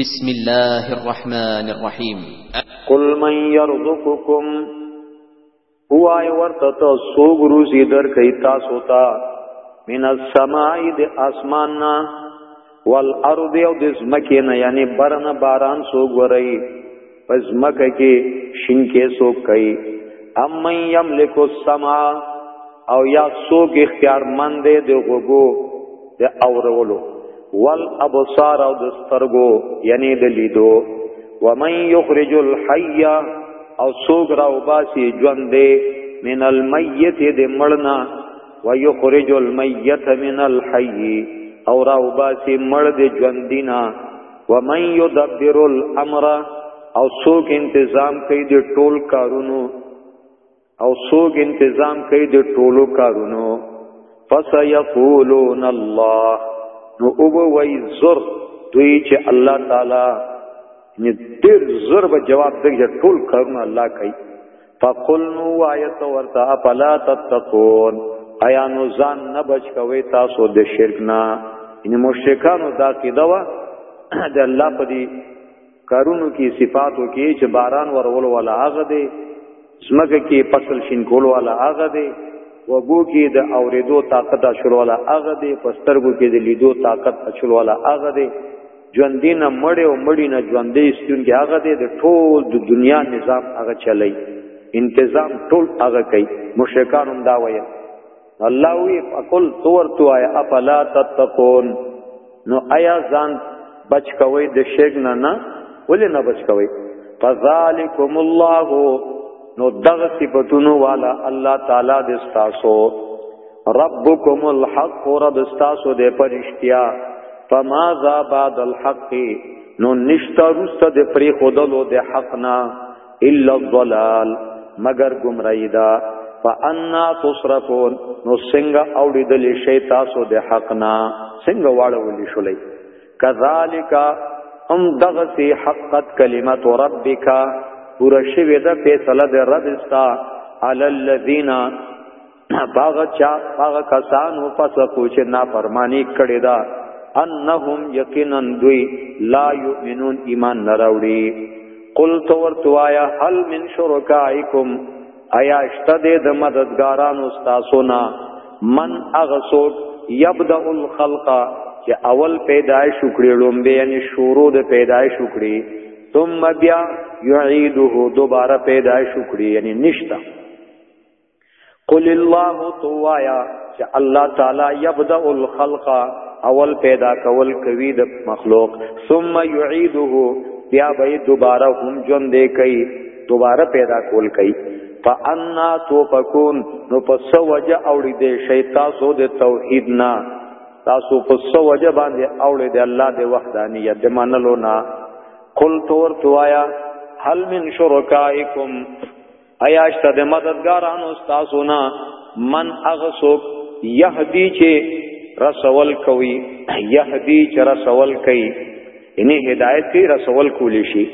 بسم الله الرحمن الرحيم قل من يرزقكم هو اي ورته تو سوګ روزي در کوي تاسو ته من السماء د اسمان نه والارض او د زمکه نه یعنی برنه باران سوګ ورئی پس مکه کې شینکې سو کوي ام من یملک السما او یا سوک اختیار مند دی د غوګو د اورولو وال ابصار او د سترګو یعنی د لیدو و من یخرج الحی او سوک راو باسی ژوند دی من المیت د مړنا و یخرج المیت من الحی او راو باسی مړ د ژوند دینا ومن يدبر الامر او څوک انتظام کوي د ټول کارونو او څوک انتظام کوي د ټولو کارونو فسيقولون الله نو او وای زر دوی چې الله تعالی نه ډیر زر به جواب دی ټول کارونه الله کوي فقل نو آیت ورته افلا تتقون ایا نو ځان نه بچ کوي تاسو د شرک نه ان مشرکانو دا کیدا وا د الله په دې کارونو کې صفاتو کې چې باران ورول ولا هغه دی زمګه کې فصل شین کول ولا هغه دی وګو کې د اوریدو طاقت اشول ولا هغه دی پسترګو کې د لیدو طاقت اشول ولا هغه دی ژوندې نه مړې او مړې نه ژوندې ستونګې هغه دې د ټول د دنیا نظام هغه چلی انتظام ټول هغه کوي مشرکان هم دا وایي الله وی اقل تور تو آیا افلا تتقون نو آیا ځان بچ کوي د شرک نه نه ولې نه بچ کوي فذالکم الله نو دغه صفاتونو والا الله تعالی د استاسو ربکم الحق رب استاسو دې پرشتیا فما ذا بعد الحق نو نشتا رست دې پری خودلو دې حقنا الا الضلال مگر گمراهی دا فانا تصرفون نو څنګه اوړي دل شي تاسو دې حقنا څنګه واړولې شولې کذالک هم دغه سي حقت کلمت ربک پورا شوی دا فیصله د رب استا علی الذین باغ چا باغ کسانو پس کو چې نافرمانی کړی دا انهم یقینا دوی لا یؤمنون ایمان نراوړي قل تو ورتوایا هل من شرکائکم ایا اشته د مددګارانو تاسو نه من اغسوک یبدا الخلق چې اول پیدایش وکړي لومبه یعنی شروع د پیدایش وکړي ثم بیا یعیده دوباره پیدایش وکړي یعنی نشتا قل الله توایا چې الله تعالی یبدا الخلق اول پیدا کول کوي د مخلوق ثم يعيده بیا به دوباره هم جون دی کوي دوباره پیدا کول کوي فانا توفكون نو پس وجه اوړي دي شیطان سو د توحید نه تاسو پس وجه باندې اوړي دي الله د وحدانیت د منلو نه قل تور توایا هل من شرکائکم ایاشت د مددګارانو تاسو نه من اغسوک یهدی چې رسول کوي یهدی چې رسول کوي یعنی هدایت کی رسول کولی شي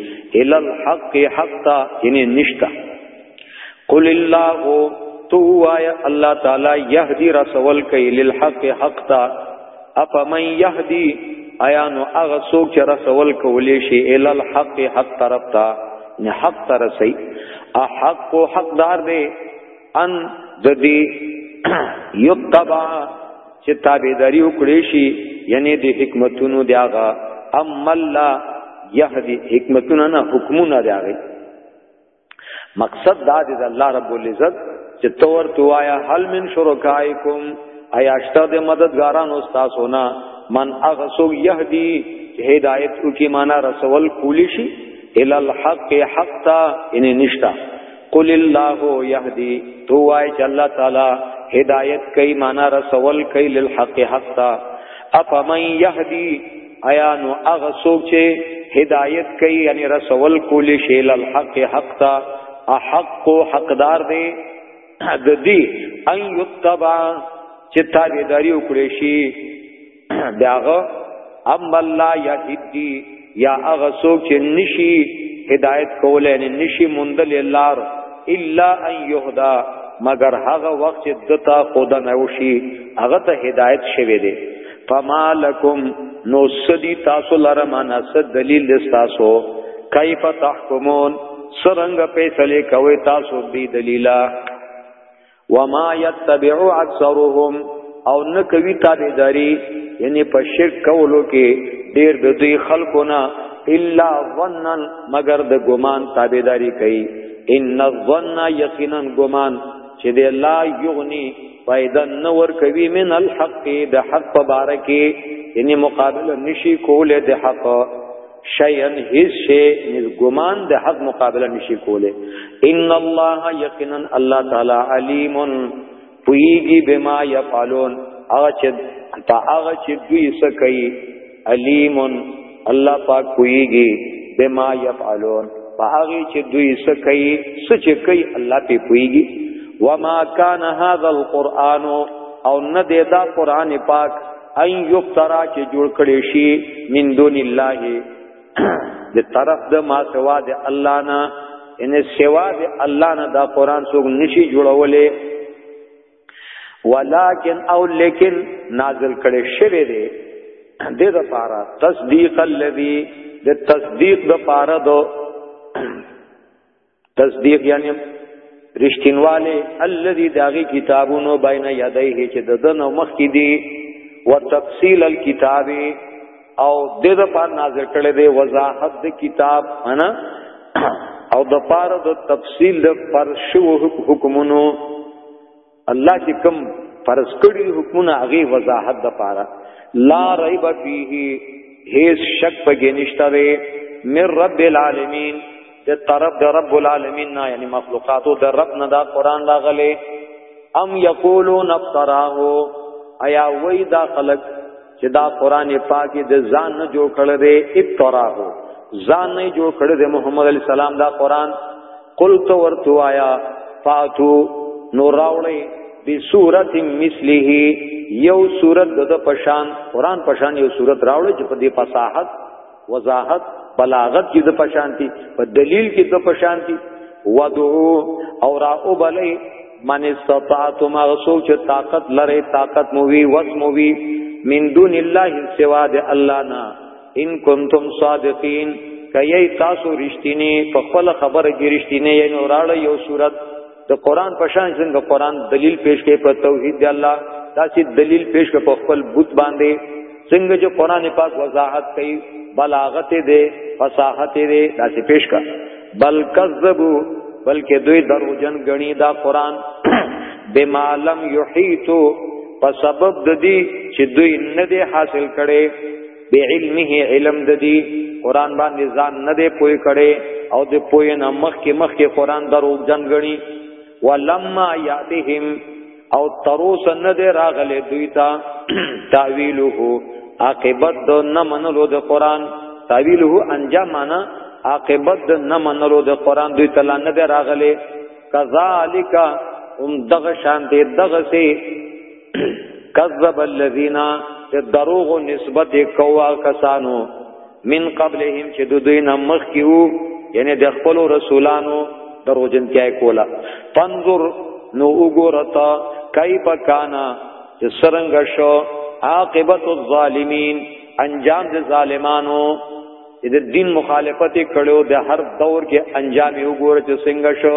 ال الحق حتا یعنی نشتا قل الله تو وایا الله تعالی یهدی رسول کوي للحق حق تا افمن يهدي ایا نو هغه څوک چې رسول کولې شي ال الحق حق طرف ته نه حق تر سي احق کو حقدار دی ان د دې یتبع چې تابعداري وکړي شي یعنی د حکمتونو دی هغه ام الله يهدي حکمتونه نه حکمونه دی هغه مقصد دا دی د الله رب العزت چې تور توایا هل من شرکایکم ایا شته د مددګارانو تاسو نه من اغسو یهدی هدایت او کی معنا رسول کولی شي ال الحق حق تا ان نشتا قل الله یهدی تو وای چې الله تعالی هدایت کوي معنا رسول کوي للحق حق تا اپمن یهدی ایا نو هغه څوک چې هدایت کوي یعنی رسول کول شي ال حق حق تا حق حقدار دی د دې ان یتبع چې تابعداري وکړي شي داغه ام الله یهدی یا هغه څوک چې نشي هدایت کولای نه نشي مندل لار الا ان یهدا مگر هغه وخت چې دتا خدا نه وشي هغه ته هدایت شوی دی فما لکم نو سدی تاسو لره معنا سد دلیل تاسو کیف تحکمون سرنګ فیصله کوي تاسو دی دلیلا وما يتبع اکثرهم او نه کوي تابعداري یعنی په شرک کولو کې ډیر د دوی خلکو نه الا ظننا مگر د ګمان تابعداري کوي ان الظن یقینا ګمان چې د لا یغنی فائدن نور کوي من الحق د حق په بار کې یعنی مقابله نشي کوله د حق شیئن هیڅ شی ګمان د حق مقابله نشي کوله ان الله یقینا الله تعالی علیم پویږي بما یفعلون هغه چې هغه چې دوی څه کوي علیم الله پاک کویږي بما يفعلون پاغي چې دوی څه کوي څه چې کوي الله په کویږي وما كان هذا القران او نه دی دا قران پاک ان یفترا چې جوړ کړي شي من دون الله د طرف د ما سوا د الله نه ان سوا د الله نه دا قران څوک نشي جوړولې ولکن او لیکن نازل کړي شوی دی د دې لپاره تصدیق الذی د تصدیق د لپاره دو تصدیق یعنی رشتینواله الذی داغي کتابونو بین یدیه چې د دنو مخ کې دی وتفصیل الكتاب او د دې لپاره نازل کړي دی وضاحت د کتاب انا او د پاره د تفصیل د پر شو حکمونو الله چې کوم فرض کړی حکمونه هغه وضاحت د پاره لا ریب فیه هیڅ شک پکې نشته دی من رب العالمین د طرف د رب العالمین نه یعنی مخلوقاتو د رب نه دا قران راغلی ام یقولون افتراه ایا وای دا خلق چې دا قران پاک د ځان نه جوړ کړل دی ابتراه ځان نه جوړ کړل دی محمد علی السلام دا قران قل تو ورتو آیا فاتو نو راوړی بی صورت مثله یو صورت د پشان قران پشان یو صورت راوړی چې په دې فصاحت وضاحت بلاغت کې د پشانتی په دلیل کې د پشانتی ودعو او را او بلی من استطاعتم اغسو چې طاقت لره طاقت مو وی وس مو وی من دون الله سوا د الله نه ان کنتم صادقین کای تاسو رښتینی په خپل خبره کې رښتینی یې نوراړ یو صورت د قران په شان څنګه قران دلیل پیش کوي په توحید دی الله دا چې دلیل پیش کوي په خپل بت باندې څنګه چې قران پاک وضاحت کوي بلاغت دی فصاحت دی دا چې پیش کا بل کذبوا بلکې دوی دروجن غنی دا قران بما لم یحیتو په سبب د دې چې دوی نه دی حاصل کړي بعلمه علم د دې قران باندې ځان نه دی پوي کړي او د پوي نه مخ کې مخ کې قران درو جن غني ولما یاتهم او تروس نه دی راغله دوی ته تعویله عاقبت د نه منلو د قران تعویله انجام معنا عاقبت د نه منلو د قران دوی ته نه دی راغله کذالک هم دغه شان دی دغه سي کذب الذین چې دروغ نسبت کوه کسانو من قبلهم چې د دوی نه مخ کیو یعنی د خپل رسولانو دروژن کیای کولا پنظر نو وګورتا کیف کانا چې سرنګ شو عاقبت الظالمین انجام د ظالمانو د دین مخالفت کړو د هر دور کې انجام یو ګور چې څنګه شو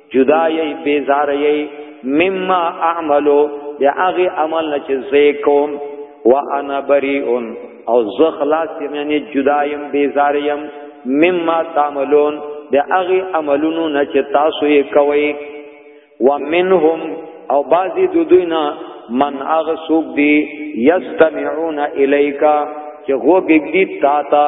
جدا یی بیزار یی مما اعملو یا هغه عمل نه چې زه کوم وانا بریئون او زه خلاص یم یعنی جدا یم بیزار یم مما تعملون د هغه عملونو نه چې تاسو یې کوي ومنهم او بعضی د دوی نه من هغه سوق دی یستمعون الیکا چې غو بګدی تا تا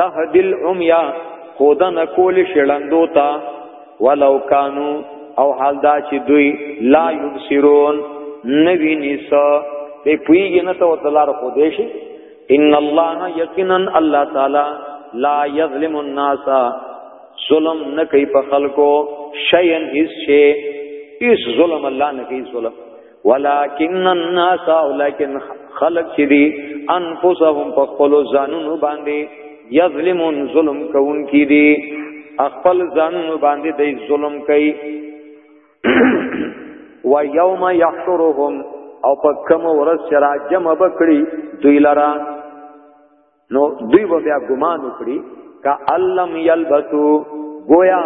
تهدل عمیا خودن کول شړندو تا ولو کانو او حال دا چې دوی لا یبصرون نوی نسا په پویږي نه ته دلار خو دې شي ان الله یقینا الله تعالی لا یظلم الناس ظلم نه کوي په خلکو شیئن هیڅ شی هیڅ ظلم الله نه کوي ظلم ولکن الناس ولکن خلق چې دي انفسهم په خپل ځانونو باندې یظلمون ظلم کوون کی دي خپل ځانونو باندې د ظلم کوي و یوم یحشرهم او په کوم ورځ چې را جمع بکړي دوی لرا نو دوی به بیا ګمان وکړي کا علم یلبسو گویا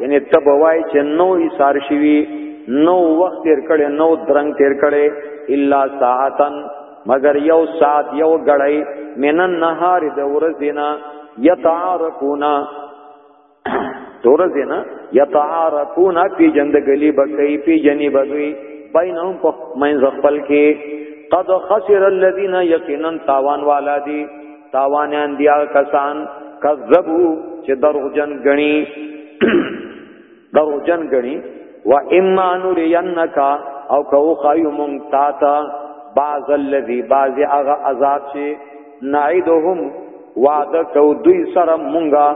یعنی تب وای چې نو یې سار شوی نو وخت تیر کړي نو درنګ تیر کړي الا ساعتن مگر یو ساعت یو غړی من النهار د ورځینا یتعارفونا دورځ نه یتعارفون فی جندګلی بکای فی جنی بدوی بینهم په منځ خپل کې قد خسر الذين یقینا تاوان والا دي تاوانان دي کسان کذبو چې دروغجن غني دروغجن غني و اما نرینک او کو خایو مونږ تا تا بعض الذی بعض هغه عذاب چې نعیدهم وعده کو دوی سره مونږه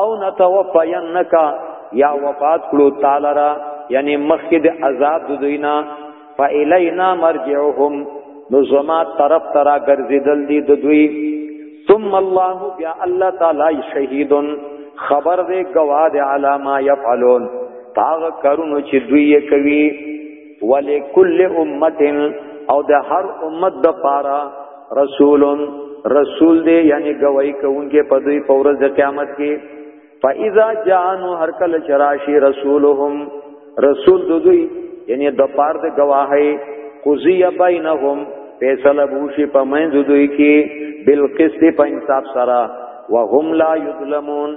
او نتوفینک یا وفات کړو تعالی را یعنی مخکې د عذاب د دوی نه فالینا مرجعهم نو زما طرف ترا ګرځیدل دي د دوی ثم الله بیا الله تعالی شهید خبر دې گواه دې علامه یفعلون تاغ کرونو چې دوی کوي ولکل امه او د هر امت د پاره رسول رسول دی یعنی گواہی کوونکې په دوی په ورځ د قیامت کې فاذا جانو هر کله چراشی رسولهم رسول دوی یعنی د پاره د گواهی قضی بینهم فیصله بوشي په منځ دوی کې بالقسط په انصاف سره وهم لا یظلمون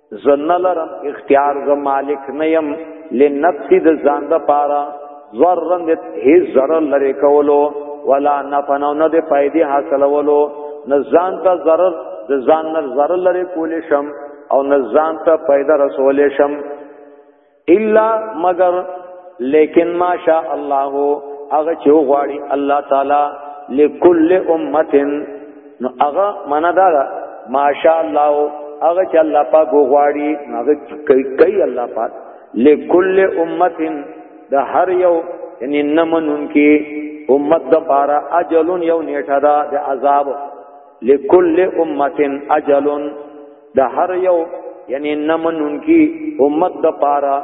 زنه لرم اختیار ز مالک نیم لنفسی د ځان د پاره ضررن د هیڅ ضرر لري کولو ولا نفن نه د فائدې حاصلولو نه ځان ته ضرر د ځان نه ضرر لري کولې شم او نه ځان ته پیدا رسولې شم الا مگر لیکن ما شاء الله هغه چې غواړي الله تعالی لكل امه نو هغه معنا دا ما شاء الله هغه چې الله پاک غواړي هغه کوي کوي الله پاک لكل امه د هر یو یعنی نمنون کې امت د پارا اجلون یو نیټه دا د عذاب لكل امه اجلون د هر یو یعنی نمنونکی امت د پاره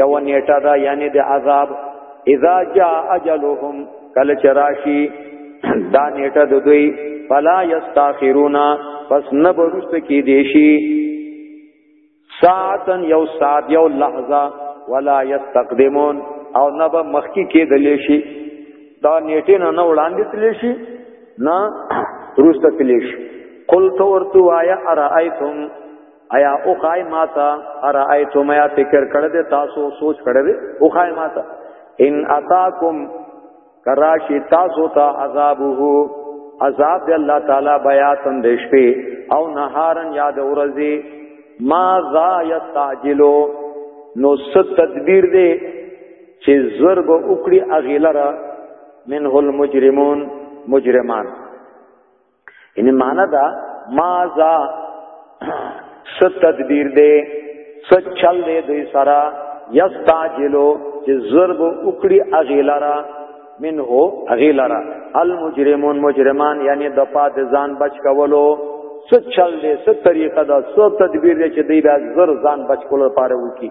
یو نیټه دا یعنی د عذاب اذا جاء اجلهم کل چراشی دا نیټه د دوی فلا یستاخرون پس نه برست کی دیشی ساعتن یو ساعت یو لحظه ولا یستقدمون او نه به مخکی کې دلی شي دا نیټه نه وړاندې تلی شي نه روسته تلی شي قل تو ورتو آیا ارائیتم ایا او خای ماتا ارائیتم یا فکر کړه دې تاسو سوچ کړه دې او خای ماتا ان اتاکم کراشی تاسو ته عذابه عذاب دی الله تعالی بیاتن د شپې او نهارن یاد ورځي ما ذا یستعجلو نو ست تدبیر دی چې ضرب وکړي اغیلره منه المجرمون مجرمان یعنی معنا دا ما ذا ست تدبیر دے ست چل دے دوی سرا یستاجلو چې ضرب وکړي اغیلرا منه اغیلرا المجرمون مجرمان یعنی د پاد ځان بچ کولو څه چل دې څه طریقه دا څه تدبیر دې چې دی دا زر ځان بچ کولو لپاره وکي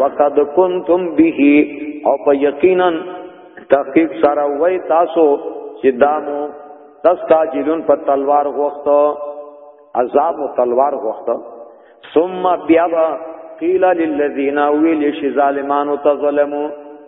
وقد کنتم به او په یقینا تحقیق سره وای تاسو چې دامو تستاجلون په تلوار غوخت عذاب او تلوار غوخت ثم بیا قیل للذین ویل شی ظالمانو تظلموا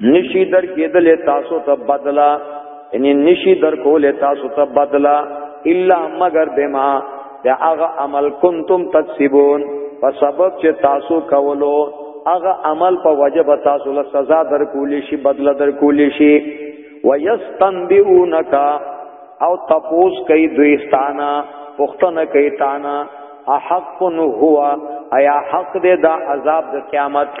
نشي در کېدل تاسو ته بدلا یعنی نشي در کول تاسو ته بدلا الا مگر بما دا هغه عمل کنتم تکسبون په سبب چې تاسو کولو هغه عمل په وجب تاسو له سزا در کولې شي بدلا در کولې شي ويستنبئونک او تپوس کوي دویستانا پختنه کوي تانا احق هو ایا حق دې دا عذاب د قیامت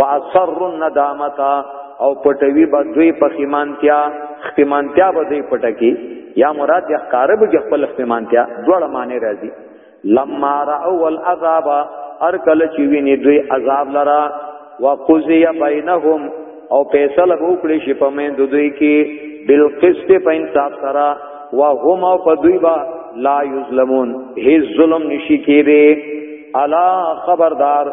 واسر الندامتا او پټوي به دوی پخیمانتیا خپمانتیا به دوی پټکی یا مراد یا قارب کې خپل خپمانتیا دوړه معنی راځي لما را اول عذاب ار کله چې ویني دوی عذاب لرا وقضی بینهم او فیصله وکړي شي په مې دوی کې بالقسط په انصاف سره وهم او په دوی با لا یظلمون هیڅ ظلم نشي کېږي الا خبردار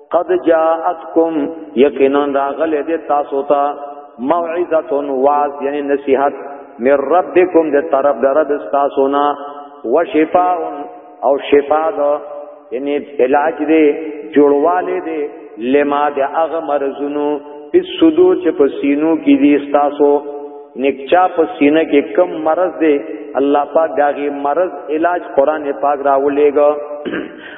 قد جاءتکم یقینا راغله دې تاسو ته موعظه واز یعنی نصیحت من ربکم دې طرف درد تاسو نه وشفاء او شفاء دو یعنی علاج دې جوړواله دې لما دې هغه مرزونو په سودو چې په سینو کې دې تاسو نکچا په سینه کې کم مرض دې الله پاک داغي مرض علاج قران پاک راولېګا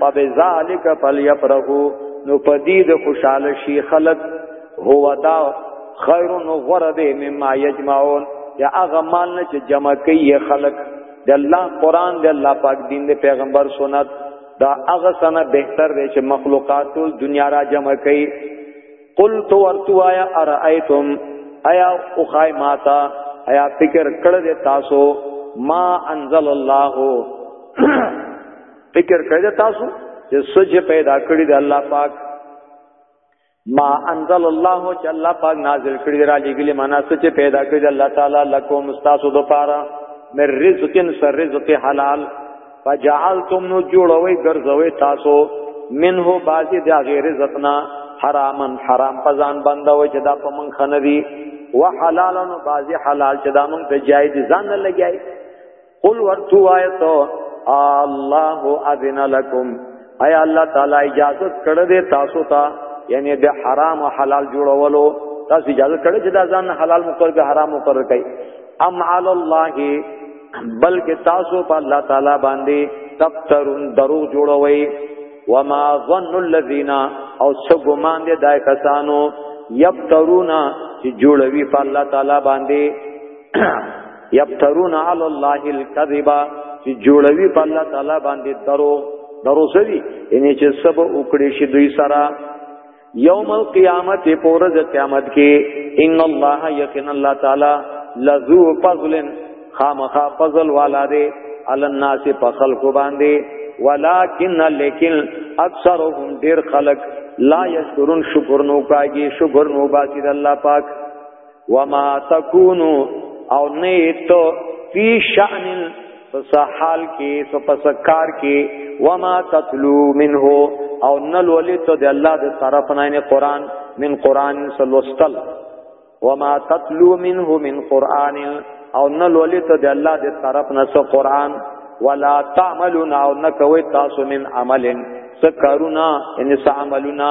فبذالک فلیفرحو نو پدی د خوشاله شي خلق هو دا خیر نو غره دی مما یجمعون یا هغه مال نه چې جمع کوي خلق د الله قران د الله پاک دین د پیغمبر سنت دا هغه سنه بهتر دی چې مخلوقات ټول دنیا را جمع کوي قل تو ورتو آیا ارائیتم ایا او خای ماتا ایا فکر کړه دې تاسو ما انزل الله فکر کړه دې تاسو چې سوچ پیدا کړی دې الله پاک ما انزل الله چې الله پاک نازل کړی را لګلی معنا سوچ پیدا کړی دې الله تعالی لکم استاسو دوپاره مر رزقن سر رزق حلال فجعلتم نو جوړوي ګرځوي تاسو منه بازي د غیر زتنا حرامن حرام پزان بندوي چې دا په من خندي وحلالن بازي حلال چې دا من ته جایز ځان نه لګي قل ورتو آیتو الله اذن لكم اي الله تعالی اجازه کړه دې تاسو ته یعنی د حرام او حلال جوړولو تاسو اجازه کړه چې دا ځان حلال مقرر حرام مقرر کړئ ام علی الله بلکې تاسو په الله تعالی باندې تفترون درو جوړوي وما ظن الذين او څه ګمان دي دای کسانو یفترون چې جوړوي په الله تعالی باندې یفترون علی الله الكذب چې جوړوي په الله تعالی باندې درو درو سری یعنی چې سب وکړي شي دوی سره یوم القیامت پورز قیامت کې ان الله یقین الله تعالی لذو فضل خامخا فضل والا دی علی الناس په خلق باندې ولکن لیکن اکثرهم ډیر خلق لا یشکرون شکر نو کوي شکر نو باسي د الله پاک وما تکونو او نه تو فی شأن پس حال کې سو پس کار کې وما تتلو منه او نل ولی تو د الله د طرف نه نه قران من قران سلوستل وما تتلو منه من قران او نل ولی تو د الله د طرف نه سو قران ولا تعملون او نکوي تاسو من عمل سکرونا ان سعملنا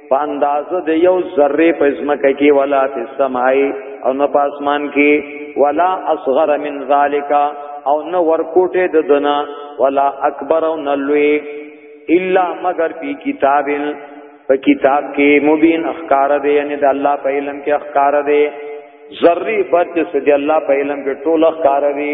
په اندازه د یو ذره په اسمکه کې ولا فی السمائی او نه پاسمان کې ولا اصغر من ذالک او نه ورکوټه د دنا ولا اکبر او نه لوی الا مگر پی کتاب په کتاب کې مبین اخکار دی یعنی د الله په علم کې اخکار دی ذری بچ سدی الله په علم کې ټول اخکار دی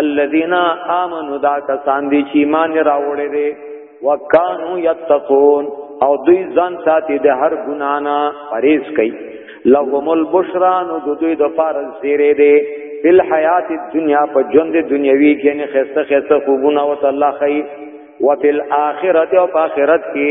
الذين امنوا دا کسان دي چې ایمان راوړې دي وکانو یتقون او دوی ځان ساتي د هر ګنا نه پرهیز کوي لهم البشرا نو دوی د فارز سیره دي فل حیات الدنیا په ژوند دنیوي کې نه خسته خسته خوبونه او الله خي وفي الاخرته او په اخرت کې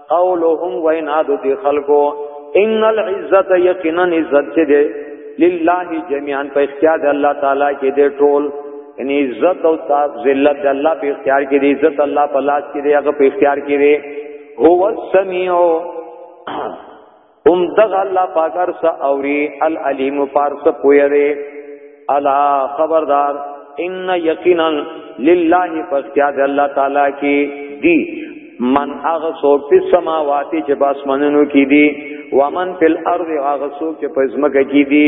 قولهم وینا د دې خلکو ان العزت یقینا عزت چې ده لله جميعا په اختیار د الله تعالی کې ده ټول ان عزت او ذلت د الله په اختیار کې ده عزت الله په لاس کې ده هغه په اختیار کې ده هو السميع هم دغه الله پاک ارس اوري العلیم پارس پوی دی الا خبردار ان یقینا لله فاختیار الله تعالی کی دی من اغه سوک په سماواتی چې باسمنونو کې دي ومن فل ارض اغه سوک چې په زمکه کې دي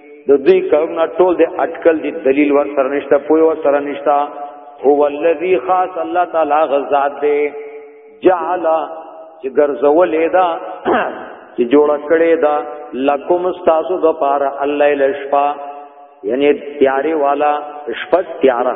د دوی کارونه ټول د اٹکل دی دلیل ور سره نشته پوی ور سره نشته هو الذی خاص الله تعالی غزاد دی جعل چې ګرځولې دا چې جوړ کړي دا لکم استاسو د پار الله لشفا یعنی تیاری والا شپه تیارا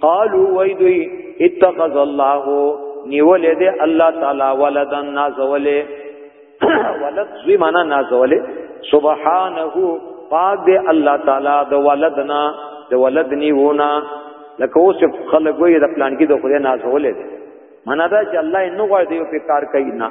قالو وای دوی اتخذ الله نیولې دې الله تعالی ولدن نازولې ولد زوی معنا نازولې سبحانه پاک دې الله تعالی د ولدنا د ولد نیونا لکه اوس خلک وې د پلان کې د خدای نازولې دې معنا دا چې الله یې نو غواړي په کار کوي نه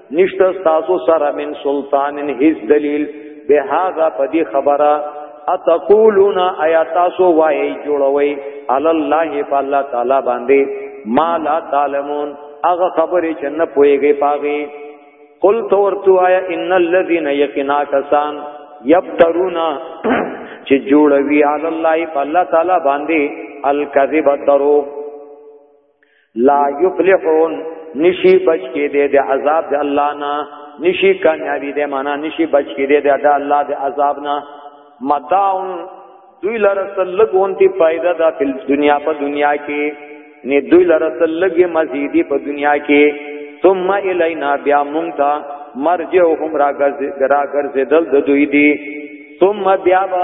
نشته تاسو سره من سلطان هیڅ دلیل به هاذا پدی خبره اتقولون ایا تاسو وای جوړوي علی الله فالله تعالی باندې ما لا تعلمون هغه خبره چې نه پويږي پاغي قل تو ورتو آیا ان الذين يقنا کسان یبترون چې جوړوي علی الله فالله تعالی باندې الکذب دروغ لا یفلحون نشی بچ کې دې د عذاب د الله نه نشی کامیابی دې معنا نشی بچ کې دې د الله د عذاب نه متاون دوی لرسل لګونتی فائدہ دا په دنیا په دنیا کې نه دوی لرسل لګي مزيدي په دنیا کې ثم الینا بیا مونږ ته مرجعهم راګرځ راګرځ دل د دوی دي ثم بیا با